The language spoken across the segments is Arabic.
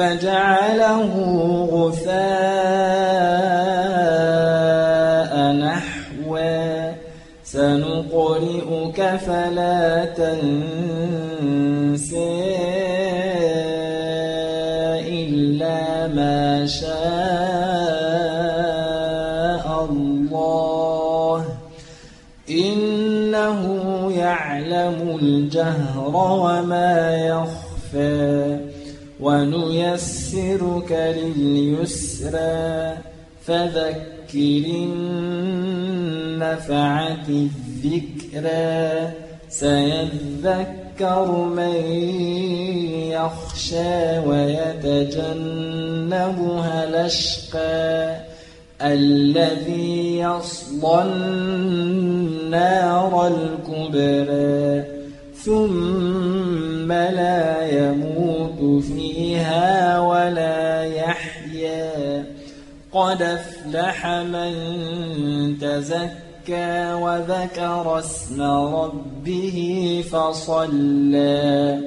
فجعله غثاء نحوا سنقرئك فلا تنسى إلا ما شاء الله. إنه يعلم الجهر وما يخفى. ونيسرك لليسرى فذكر النفعة الذكرى. سيذكر من يخشى ويتجنبها الأشقى. الذي يصلى النار الكبرى ثم لا يموت فيها ولا يحيا. قد أفلح من تزكى وذكر اسم ربه فصلى.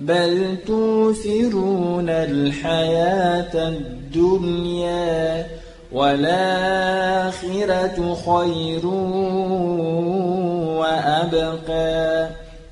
بل توثرون الحياة الدنيا والآخرة خير وأبقى.